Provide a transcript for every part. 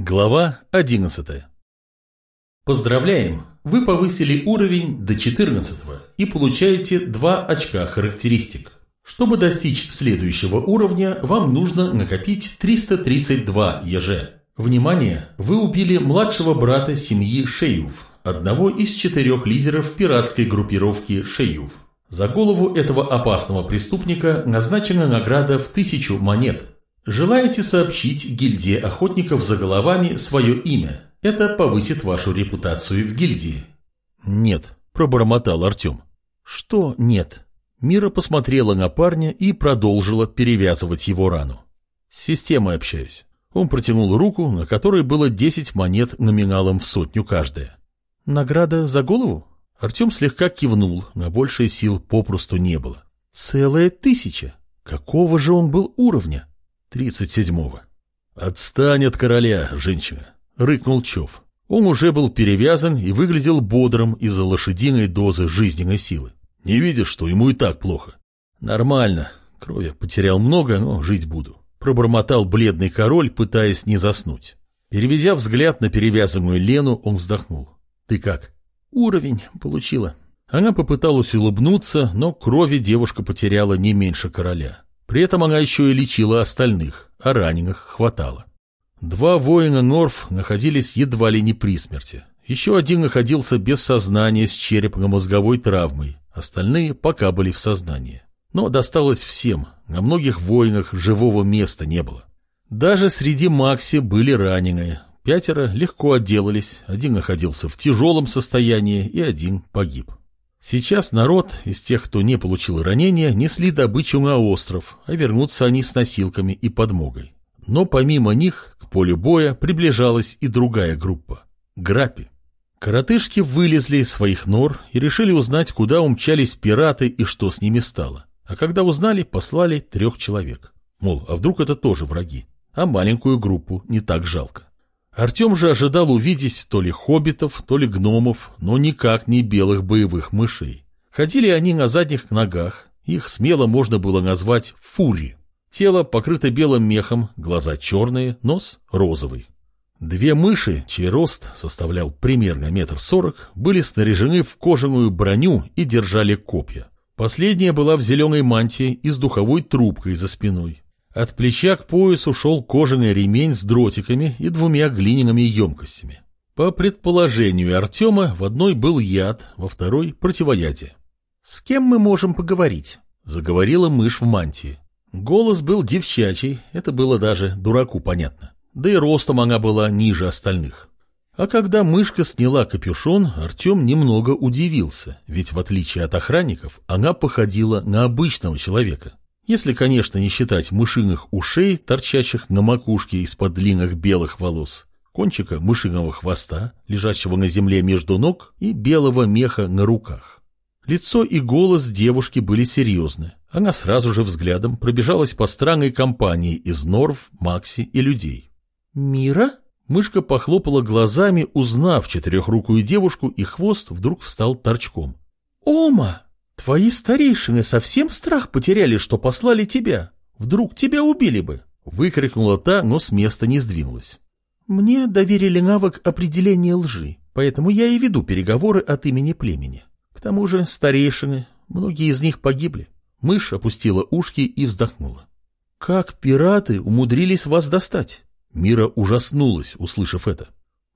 Глава 11 Поздравляем! Вы повысили уровень до 14 и получаете 2 очка характеристик. Чтобы достичь следующего уровня, вам нужно накопить 332 ЕЖ. Внимание! Вы убили младшего брата семьи Шеюв, одного из четырех лидеров пиратской группировки Шеюв. За голову этого опасного преступника назначена награда в тысячу монет – Желаете сообщить гильдии охотников за головами свое имя? Это повысит вашу репутацию в гильдии. Нет, пробормотал Артем. Что нет? Мира посмотрела на парня и продолжила перевязывать его рану. С системой общаюсь. Он протянул руку, на которой было 10 монет номиналом в сотню каждая. Награда за голову? Артем слегка кивнул, на большие сил попросту не было. Целая тысяча! Какого же он был уровня? Тридцать седьмого. «Отстань от короля, женщина!» — рыкнул Чов. Он уже был перевязан и выглядел бодрым из-за лошадиной дозы жизненной силы. «Не видишь, что ему и так плохо?» «Нормально. Крови потерял много, но жить буду», — пробормотал бледный король, пытаясь не заснуть. Переведя взгляд на перевязанную Лену, он вздохнул. «Ты как?» «Уровень получила». Она попыталась улыбнуться, но крови девушка потеряла не меньше короля. При этом она еще и лечила остальных, а раненых хватало. Два воина Норф находились едва ли не при смерти. Еще один находился без сознания с черепно-мозговой травмой, остальные пока были в сознании. Но досталось всем, на многих воинах живого места не было. Даже среди Макси были раненые. Пятеро легко отделались, один находился в тяжелом состоянии и один погиб. Сейчас народ из тех, кто не получил ранения, несли добычу на остров, а вернутся они с носилками и подмогой. Но помимо них к полю боя приближалась и другая группа – Грапи. Коротышки вылезли из своих нор и решили узнать, куда умчались пираты и что с ними стало. А когда узнали, послали трех человек. Мол, а вдруг это тоже враги? А маленькую группу не так жалко. Артем же ожидал увидеть то ли хоббитов, то ли гномов, но никак не белых боевых мышей. Ходили они на задних ногах, их смело можно было назвать фури. Тело покрыто белым мехом, глаза черные, нос розовый. Две мыши, чей рост составлял примерно метр сорок, были снаряжены в кожаную броню и держали копья. Последняя была в зеленой мантии и с духовой трубкой за спиной. От плеча к поясу шел кожаный ремень с дротиками и двумя глиняными емкостями. По предположению Артема, в одной был яд, во второй – противоядие. «С кем мы можем поговорить?» – заговорила мышь в мантии. Голос был девчачий, это было даже дураку понятно. Да и ростом она была ниже остальных. А когда мышка сняла капюшон, Артем немного удивился, ведь в отличие от охранников, она походила на обычного человека. Если, конечно, не считать мышиных ушей, торчащих на макушке из-под длинных белых волос, кончика мышиного хвоста, лежащего на земле между ног, и белого меха на руках. Лицо и голос девушки были серьезны. Она сразу же взглядом пробежалась по странной компании из Норв, Макси и людей. «Мира?» Мышка похлопала глазами, узнав четырехрукую девушку, и хвост вдруг встал торчком. «Ома!» Твои старейшины совсем страх потеряли, что послали тебя? Вдруг тебя убили бы? Выкрикнула та, но с места не сдвинулась. Мне доверили навык определения лжи, поэтому я и веду переговоры от имени племени. К тому же старейшины, многие из них погибли. Мышь опустила ушки и вздохнула. Как пираты умудрились вас достать? Мира ужаснулась, услышав это.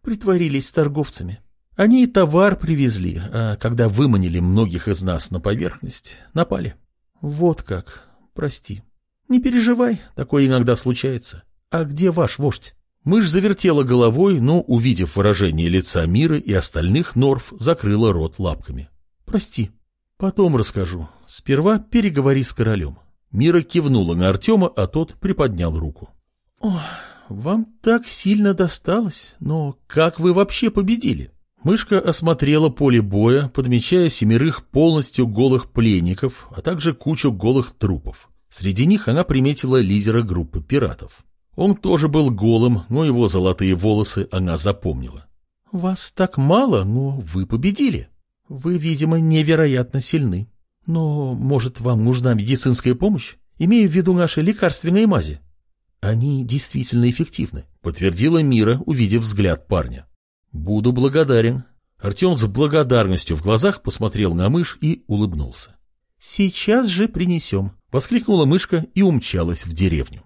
Притворились торговцами. Они и товар привезли, а когда выманили многих из нас на поверхность, напали. Вот как. Прости. Не переживай, такое иногда случается. А где ваш вождь? Мышь завертела головой, но, увидев выражение лица Мира и остальных Норф, закрыла рот лапками. Прости. Потом расскажу. Сперва переговори с королем. Мира кивнула на Артема, а тот приподнял руку. О, вам так сильно досталось, но как вы вообще победили? Мышка осмотрела поле боя, подмечая семерых полностью голых пленников, а также кучу голых трупов. Среди них она приметила лидера группы пиратов. Он тоже был голым, но его золотые волосы она запомнила. «Вас так мало, но вы победили. Вы, видимо, невероятно сильны. Но, может, вам нужна медицинская помощь? Имею в виду наши лекарственные мази». Они действительно эффективны, подтвердила Мира, увидев взгляд парня. Буду благодарен. Артем с благодарностью в глазах посмотрел на мышь и улыбнулся. Сейчас же принесем, воскликнула мышка и умчалась в деревню.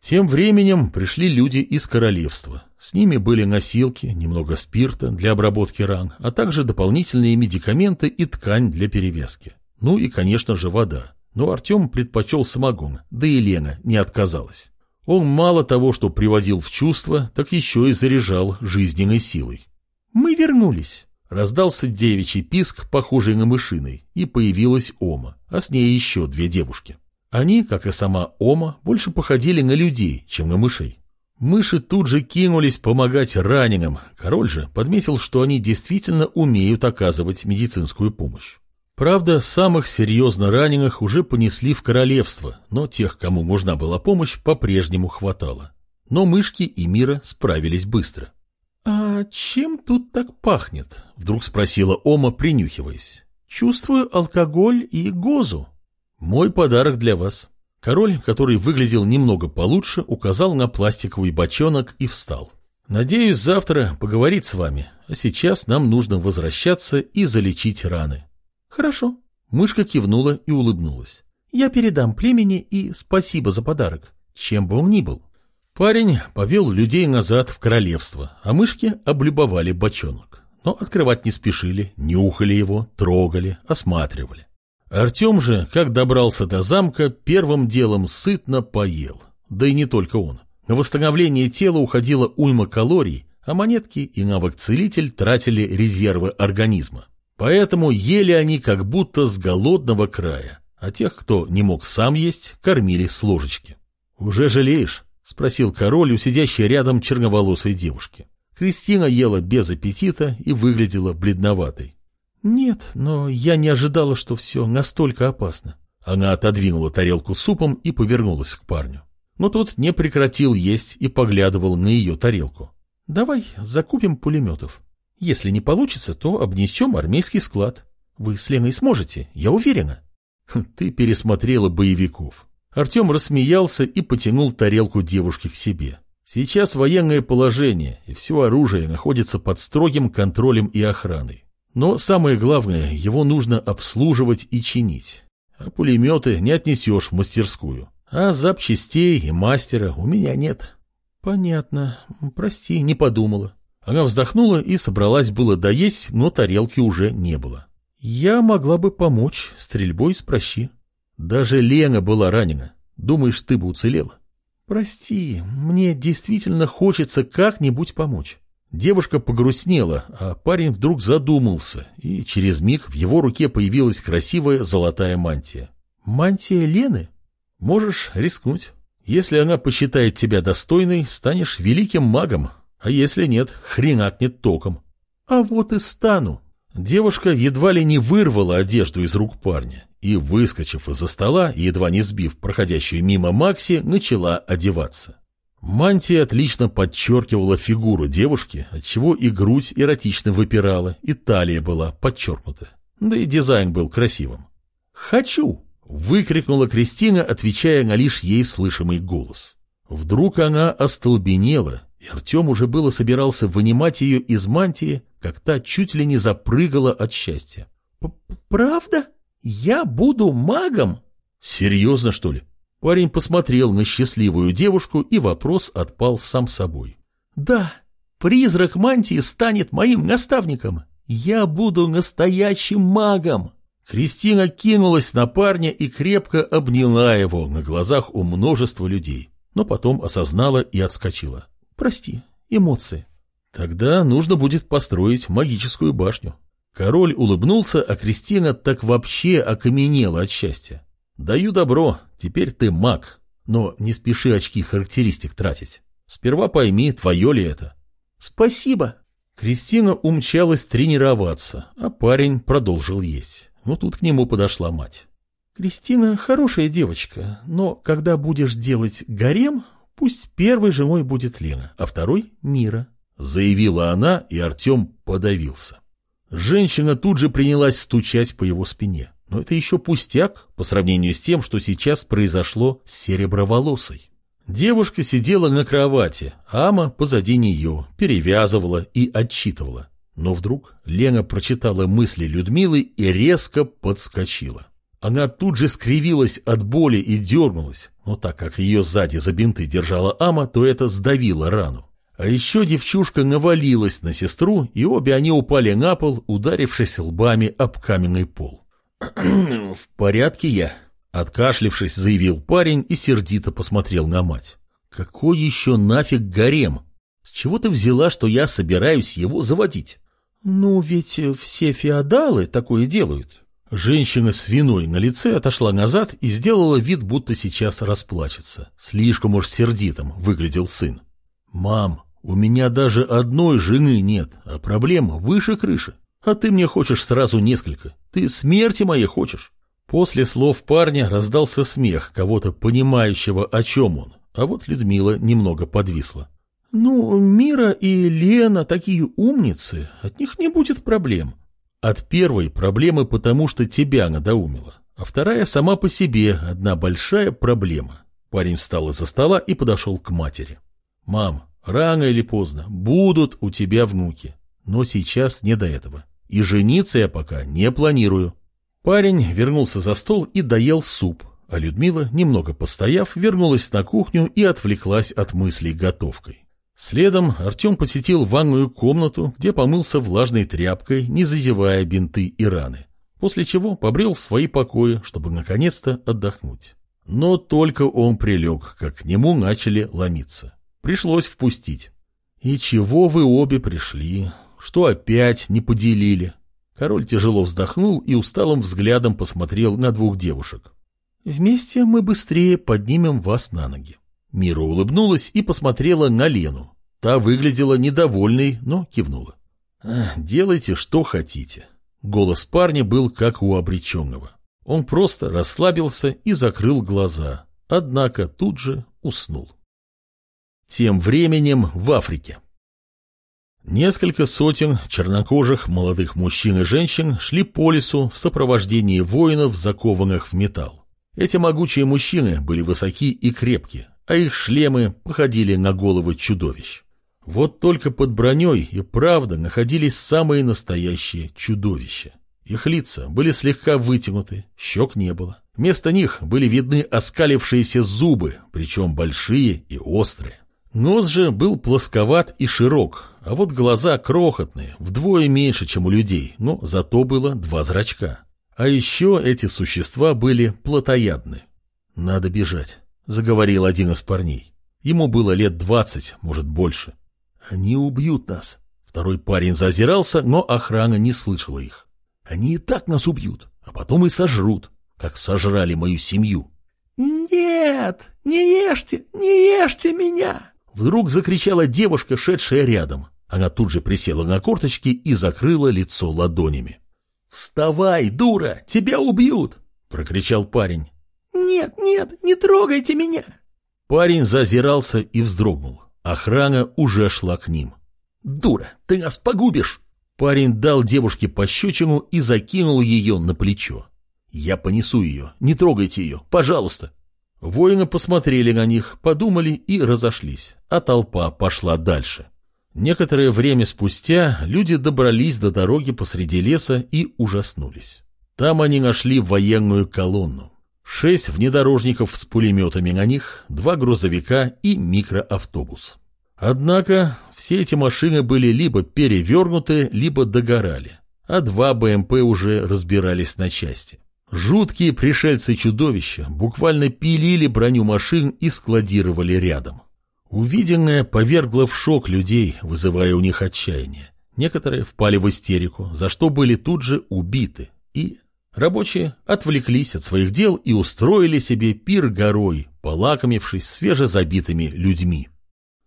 Тем временем пришли люди из королевства. С ними были носилки, немного спирта для обработки ран, а также дополнительные медикаменты и ткань для перевязки. Ну и, конечно же, вода. Но Артем предпочел самогон, да и Лена не отказалась. Он мало того, что приводил в чувство, так еще и заряжал жизненной силой. «Мы вернулись!» Раздался девичий писк, похожий на мышиный, и появилась Ома, а с ней еще две девушки. Они, как и сама Ома, больше походили на людей, чем на мышей. Мыши тут же кинулись помогать раненым. Король же подметил, что они действительно умеют оказывать медицинскую помощь. Правда, самых серьезно раненых уже понесли в королевство, но тех, кому нужна была помощь, по-прежнему хватало. Но мышки и Мира справились быстро. «А чем тут так пахнет?» — вдруг спросила Ома, принюхиваясь. «Чувствую алкоголь и гозу». «Мой подарок для вас». Король, который выглядел немного получше, указал на пластиковый бочонок и встал. «Надеюсь, завтра поговорить с вами, а сейчас нам нужно возвращаться и залечить раны». «Хорошо». Мышка кивнула и улыбнулась. «Я передам племени и спасибо за подарок, чем бы он ни был». Парень повел людей назад в королевство, а мышки облюбовали бочонок. Но открывать не спешили, нюхали его, трогали, осматривали. Артем же, как добрался до замка, первым делом сытно поел. Да и не только он. На восстановление тела уходила уйма калорий, а монетки и навык-целитель тратили резервы организма. Поэтому ели они как будто с голодного края, а тех, кто не мог сам есть, кормили с ложечки. «Уже жалеешь?» — спросил король у сидящей рядом черноволосой девушки. Кристина ела без аппетита и выглядела бледноватой. «Нет, но я не ожидала, что все настолько опасно». Она отодвинула тарелку супом и повернулась к парню. Но тот не прекратил есть и поглядывал на ее тарелку. «Давай закупим пулеметов. Если не получится, то обнесем армейский склад. Вы с Леной сможете, я уверена». «Хм, «Ты пересмотрела боевиков». Артем рассмеялся и потянул тарелку девушки к себе. Сейчас военное положение, и все оружие находится под строгим контролем и охраной. Но самое главное, его нужно обслуживать и чинить. А пулеметы не отнесешь в мастерскую. А запчастей и мастера у меня нет. Понятно. Прости, не подумала. Она вздохнула и собралась было доесть, но тарелки уже не было. Я могла бы помочь стрельбой с прощи. Даже Лена была ранена. Думаешь, ты бы уцелела? Прости, мне действительно хочется как-нибудь помочь. Девушка погрустнела, а парень вдруг задумался, и через миг в его руке появилась красивая золотая мантия. «Мантия Лены? Можешь рискнуть. Если она посчитает тебя достойной, станешь великим магом, а если нет, хренакнет током». «А вот и стану». Девушка едва ли не вырвала одежду из рук парня и, выскочив из-за стола, едва не сбив проходящую мимо Макси, начала одеваться. Мантия отлично подчеркивала фигуру девушки, отчего и грудь эротично выпирала, и талия была подчеркнута. Да и дизайн был красивым. «Хочу!» — выкрикнула Кристина, отвечая на лишь ей слышимый голос. Вдруг она остолбенела, и Артем уже было собирался вынимать ее из мантии, как та чуть ли не запрыгала от счастья. «Правда? Я буду магом?» «Серьезно, что ли?» Парень посмотрел на счастливую девушку, и вопрос отпал сам собой. «Да, призрак мантии станет моим наставником. Я буду настоящим магом!» Кристина кинулась на парня и крепко обняла его на глазах у множества людей, но потом осознала и отскочила. «Прости, эмоции». «Тогда нужно будет построить магическую башню». Король улыбнулся, а Кристина так вообще окаменела от счастья. Даю добро, теперь ты маг, но не спеши очки характеристик тратить. Сперва пойми, твое ли это. Спасибо. Кристина умчалась тренироваться, а парень продолжил есть. Но тут к нему подошла мать. Кристина хорошая девочка, но когда будешь делать гарем, пусть первой женой будет Лена, а второй — Мира. Заявила она, и Артем подавился. Женщина тут же принялась стучать по его спине. Но это еще пустяк по сравнению с тем, что сейчас произошло с сереброволосой. Девушка сидела на кровати, Ама позади нее, перевязывала и отчитывала. Но вдруг Лена прочитала мысли Людмилы и резко подскочила. Она тут же скривилась от боли и дернулась, но так как ее сзади за бинты держала Ама, то это сдавило рану. А еще девчушка навалилась на сестру, и обе они упали на пол, ударившись лбами об каменный пол. «В порядке я», — откашлившись, заявил парень и сердито посмотрел на мать. «Какой еще нафиг гарем? С чего ты взяла, что я собираюсь его заводить?» «Ну, ведь все феодалы такое делают». Женщина с виной на лице отошла назад и сделала вид, будто сейчас расплачется. Слишком уж сердитым выглядел сын. «Мам, у меня даже одной жены нет, а проблема выше крыши. А ты мне хочешь сразу несколько. Ты смерти моей хочешь». После слов парня раздался смех кого-то понимающего, о чем он, а вот Людмила немного подвисла. «Ну, Мира и Лена такие умницы, от них не будет проблем». От первой проблемы потому, что тебя надоумила, а вторая сама по себе одна большая проблема. Парень встал из-за стола и подошел к матери. «Мам, рано или поздно будут у тебя внуки, но сейчас не до этого, и жениться я пока не планирую». Парень вернулся за стол и доел суп, а Людмила, немного постояв, вернулась на кухню и отвлеклась от мыслей готовкой. Следом Артем посетил ванную комнату, где помылся влажной тряпкой, не задевая бинты и раны, после чего побрел в свои покои, чтобы наконец-то отдохнуть. Но только он прилег, как к нему начали ломиться. Пришлось впустить. «И чего вы обе пришли? Что опять не поделили?» Король тяжело вздохнул и усталым взглядом посмотрел на двух девушек. «Вместе мы быстрее поднимем вас на ноги. Мира улыбнулась и посмотрела на Лену. Та выглядела недовольной, но кивнула. «Делайте, что хотите». Голос парня был как у обреченного. Он просто расслабился и закрыл глаза, однако тут же уснул. Тем временем в Африке. Несколько сотен чернокожих молодых мужчин и женщин шли по лесу в сопровождении воинов, закованных в металл. Эти могучие мужчины были высоки и крепкие, а их шлемы походили на головы чудовищ. Вот только под броней и правда находились самые настоящие чудовища. Их лица были слегка вытянуты, щек не было. Вместо них были видны оскалившиеся зубы, причем большие и острые. Нос же был плосковат и широк, а вот глаза крохотные, вдвое меньше, чем у людей, но зато было два зрачка. А еще эти существа были плотоядны. Надо бежать заговорил один из парней. Ему было лет двадцать, может больше. Они убьют нас. Второй парень зазирался, но охрана не слышала их. Они и так нас убьют, а потом и сожрут, как сожрали мою семью. «Нет, не ешьте, не ешьте меня!» Вдруг закричала девушка, шедшая рядом. Она тут же присела на корточки и закрыла лицо ладонями. «Вставай, дура, тебя убьют!» — прокричал парень. «Нет, нет, не трогайте меня!» Парень зазирался и вздрогнул. Охрана уже шла к ним. «Дура, ты нас погубишь!» Парень дал девушке пощечину и закинул ее на плечо. «Я понесу ее, не трогайте ее, пожалуйста!» Воины посмотрели на них, подумали и разошлись, а толпа пошла дальше. Некоторое время спустя люди добрались до дороги посреди леса и ужаснулись. Там они нашли военную колонну. Шесть внедорожников с пулеметами на них, два грузовика и микроавтобус. Однако все эти машины были либо перевернуты, либо догорали, а два БМП уже разбирались на части. Жуткие пришельцы-чудовища буквально пилили броню машин и складировали рядом. Увиденное повергло в шок людей, вызывая у них отчаяние. Некоторые впали в истерику, за что были тут же убиты и Рабочие отвлеклись от своих дел и устроили себе пир горой, полакомившись свежезабитыми людьми.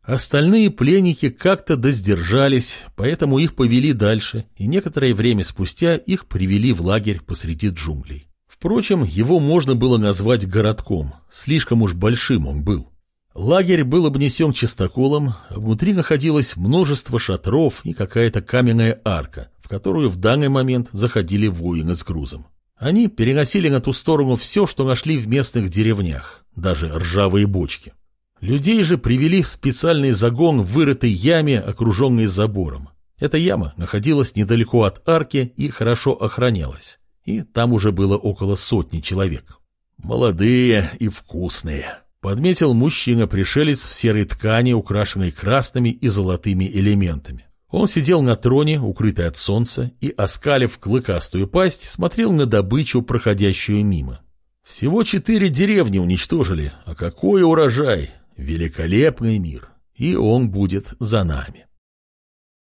Остальные пленники как-то доздержались, поэтому их повели дальше, и некоторое время спустя их привели в лагерь посреди джунглей. Впрочем, его можно было назвать городком, слишком уж большим он был. Лагерь был обнесен чистоколом, внутри находилось множество шатров и какая-то каменная арка, в которую в данный момент заходили воины с грузом. Они переносили на ту сторону все, что нашли в местных деревнях, даже ржавые бочки. Людей же привели в специальный загон в вырытой яме, окруженной забором. Эта яма находилась недалеко от арки и хорошо охранялась. И там уже было около сотни человек. «Молодые и вкусные», — подметил мужчина-пришелец в серой ткани, украшенной красными и золотыми элементами. Он сидел на троне, укрытый от солнца, и, оскалив клыкастую пасть, смотрел на добычу, проходящую мимо. Всего четыре деревни уничтожили, а какой урожай! Великолепный мир, и он будет за нами.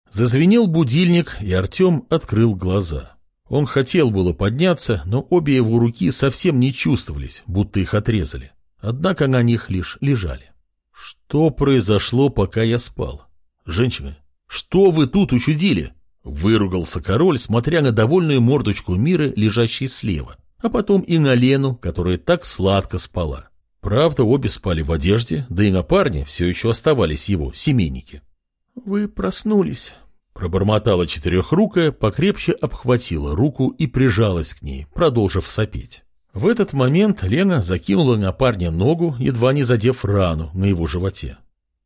Зазвенел будильник, и Артем открыл глаза. Он хотел было подняться, но обе его руки совсем не чувствовались, будто их отрезали. Однако на них лишь лежали. Что произошло, пока я спал? Женщина, что вы тут учудили? Выругался король, смотря на довольную мордочку мира, лежащей слева, а потом и на Лену, которая так сладко спала. Правда, обе спали в одежде, да и на парне все еще оставались его семейники. — Вы проснулись, — пробормотала четырехрукая, покрепче обхватила руку и прижалась к ней, продолжив сопеть. В этот момент Лена закинула на парня ногу, едва не задев рану на его животе.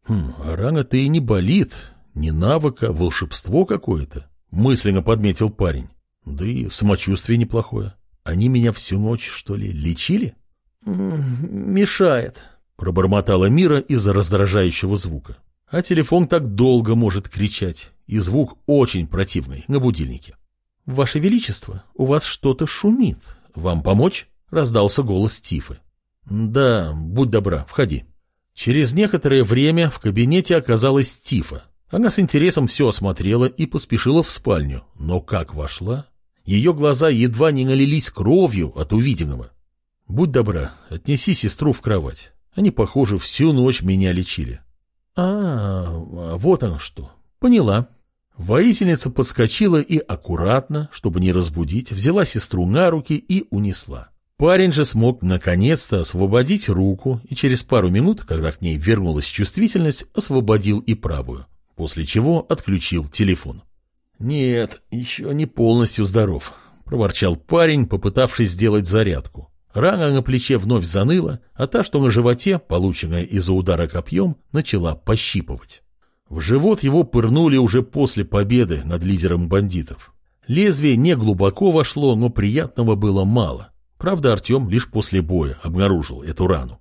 «Хм, а рана-то и не болит, не навыка, волшебство какое-то», — мысленно подметил парень. «Да и самочувствие неплохое. Они меня всю ночь, что ли, лечили?» «Мешает», — пробормотала Мира из-за раздражающего звука. А телефон так долго может кричать, и звук очень противный на будильнике. «Ваше Величество, у вас что-то шумит. Вам помочь?» — раздался голос Тифы. «Да, будь добра, входи». Через некоторое время в кабинете оказалась Тифа. Она с интересом все осмотрела и поспешила в спальню, но как вошла, ее глаза едва не налились кровью от увиденного. Будь добра, отнеси сестру в кровать. Они, похоже, всю ночь меня лечили. А, вот оно что. Поняла. Воительница подскочила и аккуратно, чтобы не разбудить, взяла сестру на руки и унесла. Парень же смог наконец-то освободить руку и через пару минут, когда к ней вернулась чувствительность, освободил и правую, после чего отключил телефон. «Нет, еще не полностью здоров», — проворчал парень, попытавшись сделать зарядку. Рана на плече вновь заныла, а та, что на животе, полученная из-за удара копьем, начала пощипывать. В живот его пырнули уже после победы над лидером бандитов. Лезвие не глубоко вошло, но приятного было мало. Правда, Артем лишь после боя обнаружил эту рану.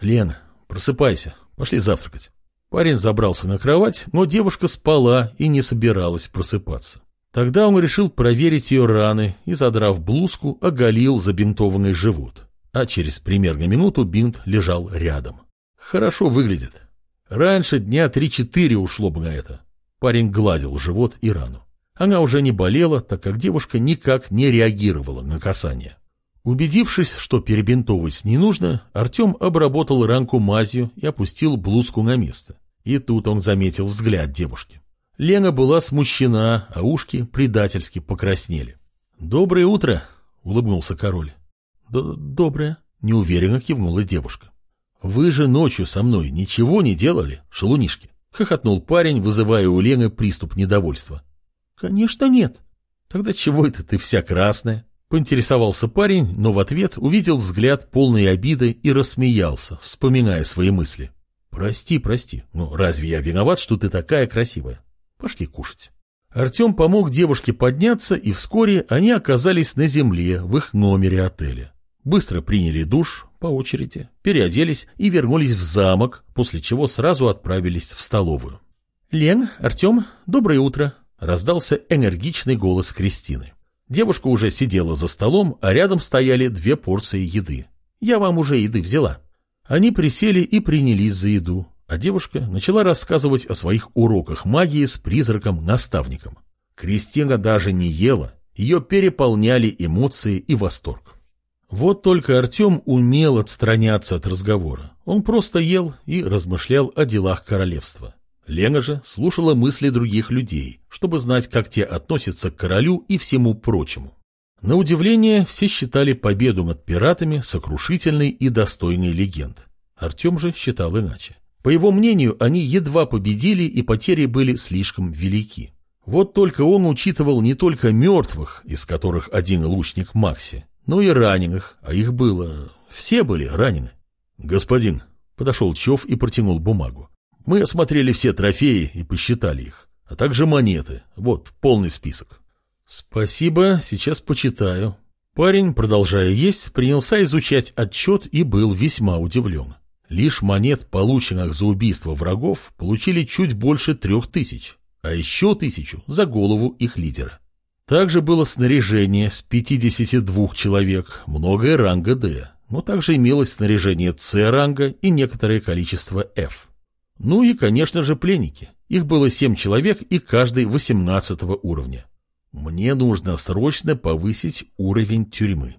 «Лена, просыпайся, пошли завтракать». Парень забрался на кровать, но девушка спала и не собиралась просыпаться. Тогда он решил проверить ее раны и, задрав блузку, оголил забинтованный живот. А через примерно минуту бинт лежал рядом. Хорошо выглядит. Раньше дня три-четыре ушло бы на это. Парень гладил живот и рану. Она уже не болела, так как девушка никак не реагировала на касание. Убедившись, что перебинтовывать не нужно, Артем обработал ранку мазью и опустил блузку на место. И тут он заметил взгляд девушки. Лена была смущена, а ушки предательски покраснели. «Доброе утро!» — улыбнулся король. «Доброе!» — неуверенно кивнула девушка. «Вы же ночью со мной ничего не делали, шалунишки?» — хохотнул парень, вызывая у Лены приступ недовольства. «Конечно нет». «Тогда чего это ты вся красная?» — поинтересовался парень, но в ответ увидел взгляд полной обиды и рассмеялся, вспоминая свои мысли. «Прости, прости, но разве я виноват, что ты такая красивая?» Пошли кушать. Артем помог девушке подняться, и вскоре они оказались на земле в их номере отеля. Быстро приняли душ по очереди, переоделись и вернулись в замок, после чего сразу отправились в столовую. «Лен, Артем, доброе утро!» — раздался энергичный голос Кристины. Девушка уже сидела за столом, а рядом стояли две порции еды. «Я вам уже еды взяла». Они присели и принялись за еду, а девушка начала рассказывать о своих уроках магии с призраком-наставником. Кристина даже не ела, ее переполняли эмоции и восторг. Вот только Артем умел отстраняться от разговора. Он просто ел и размышлял о делах королевства. Лена же слушала мысли других людей, чтобы знать, как те относятся к королю и всему прочему. На удивление, все считали победу над пиратами сокрушительной и достойной легенд. Артем же считал иначе. По его мнению, они едва победили, и потери были слишком велики. Вот только он учитывал не только мертвых, из которых один лучник Макси, но и раненых, а их было... Все были ранены. «Господин», — Подошел Чев и протянул бумагу. Мы осмотрели все трофеи и посчитали их, а также монеты. Вот, полный список. Спасибо, сейчас почитаю. Парень, продолжая есть, принялся изучать отчет и был весьма удивлен. Лишь монет, полученных за убийство врагов, получили чуть больше трех тысяч, а еще тысячу за голову их лидера. Также было снаряжение с 52 человек, многое ранга D, но также имелось снаряжение С ранга и некоторое количество F. Ну и, конечно же, пленники. Их было 7 человек и каждый 18 уровня. Мне нужно срочно повысить уровень тюрьмы.